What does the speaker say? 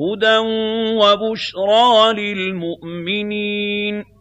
هُدًى وَبُشْرَىٰ لِلْمُؤْمِنِينَ